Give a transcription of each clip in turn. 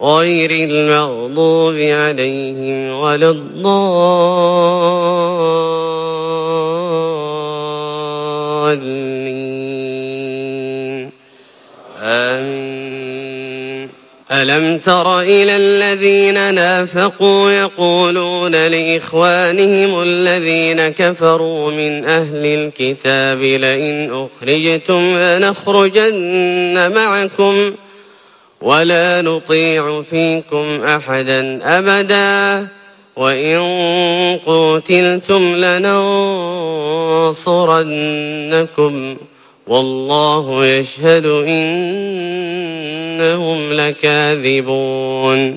غير المغضوب عليهم ولا الضالين. آمين. ألم تر إلى الذين نافقوا يقولون لإخوانهم الذين كفروا من أهل الكتاب لئن أخرجتم لنخرجن معكم ۖ ولا نطيع فيكم أحدا أبدا وإن قتلتم لننصرنكم والله يشهد إنهم لكاذبون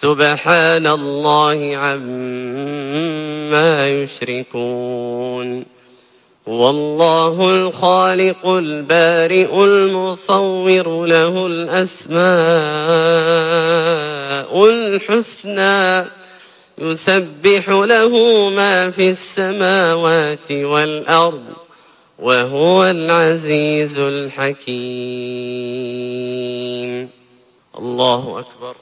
سبحان الله عما يشركون. هو الله الخالق البارئ المصور له الأسماء الحسنى يسبح له ما في السماوات والأرض وهو العزيز الحكيم. الله أكبر.